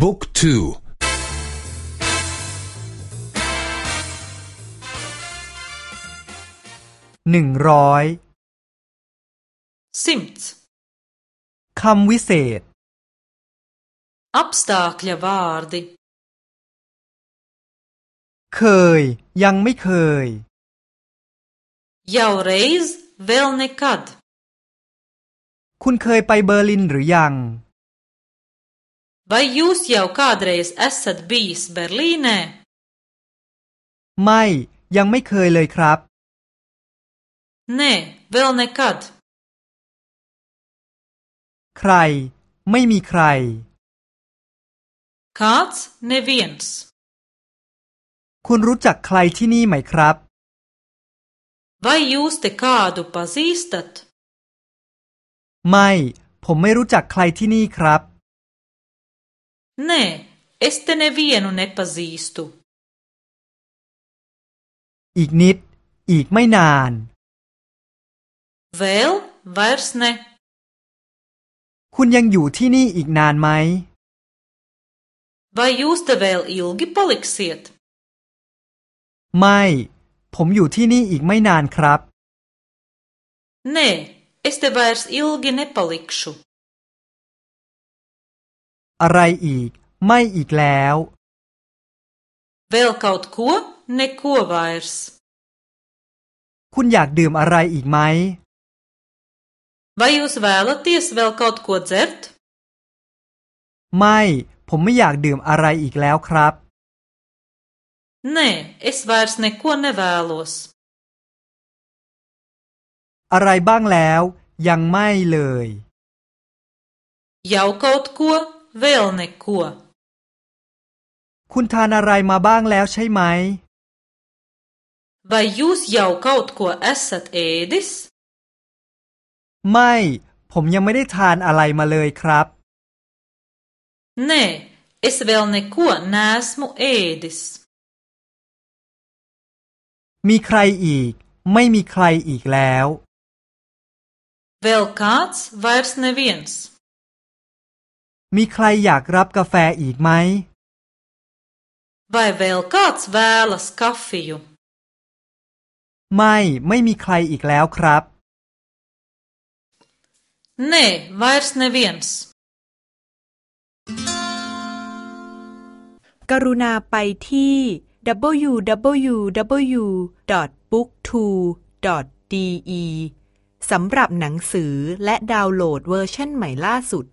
บุ๊กทูหนึ่งร้อยสิมต์คำวิเศษ apstākļa vārdi เคย ยังไม่เคย jau reiz vēl nekad คุณเคยไปเบอร์ลินหรือยัง Vai jūs jau kādreiz esat bijis Berlīnē? ไม่ยังไม่เคยเลยครับ Nē, vēl nekad. ใคร ไม่มีใคร Kāds neviens. คุณรู้จักใครที่นี่ไหมครับ Vai jūs te kādu pazīstat? ไม่ ผมไม่รู้จักใครที่นี่ครับ Nē, es te nevienu nepazīstu. อีกนิด อีกไม่นาน Vēl vairs ne. คุณยังอยู่ที่นี่อีกนานไหม Vai jūs te vēl ilgi paliksiet? ไม่ ผมอยู่ที่นี่อีกไม่นานครับ Nē, es te vairs ilgi nepalikšu. อะไรอีก ไม่อีกแล้ว Vēl kaut ko? Neko vairs. คุณอยากดื่มอะไรอีกไหม Vai jūs vēlaties vēl kaut ko dzert? ไม่ ผมไม่อยากดื่มอะไรอีกแล้วครับ Nē, es vairs neko nevēlos. อะไรบ้างแล้ว ยังไม่เลย Jau kaut ko, Vēl neko. คุณทานอะไรมาบ้างแล้วใช่ไหม Vai jūs jau kaut ko esat ēdis? ไม่ ผมยังไม่ได้ทานอะไรมาเลยครับ Nē, es vēl neko neesmu ēdis. มีใครอีก ไม่มีใครอีกแล้ว Vēl kāds, vairs neviens. มีใครอยากรับกาแฟอีกไหม Vai vēl kāds vēlas kafiju? ไม่ ไม่มีใครอีกแล้วครับ Nē, vairs neviens. กรุณาไปที่ www.booktwo.de สำหรับหนังสือและดาวน์โหลดเวอร์ชันใหม่ล่าสุด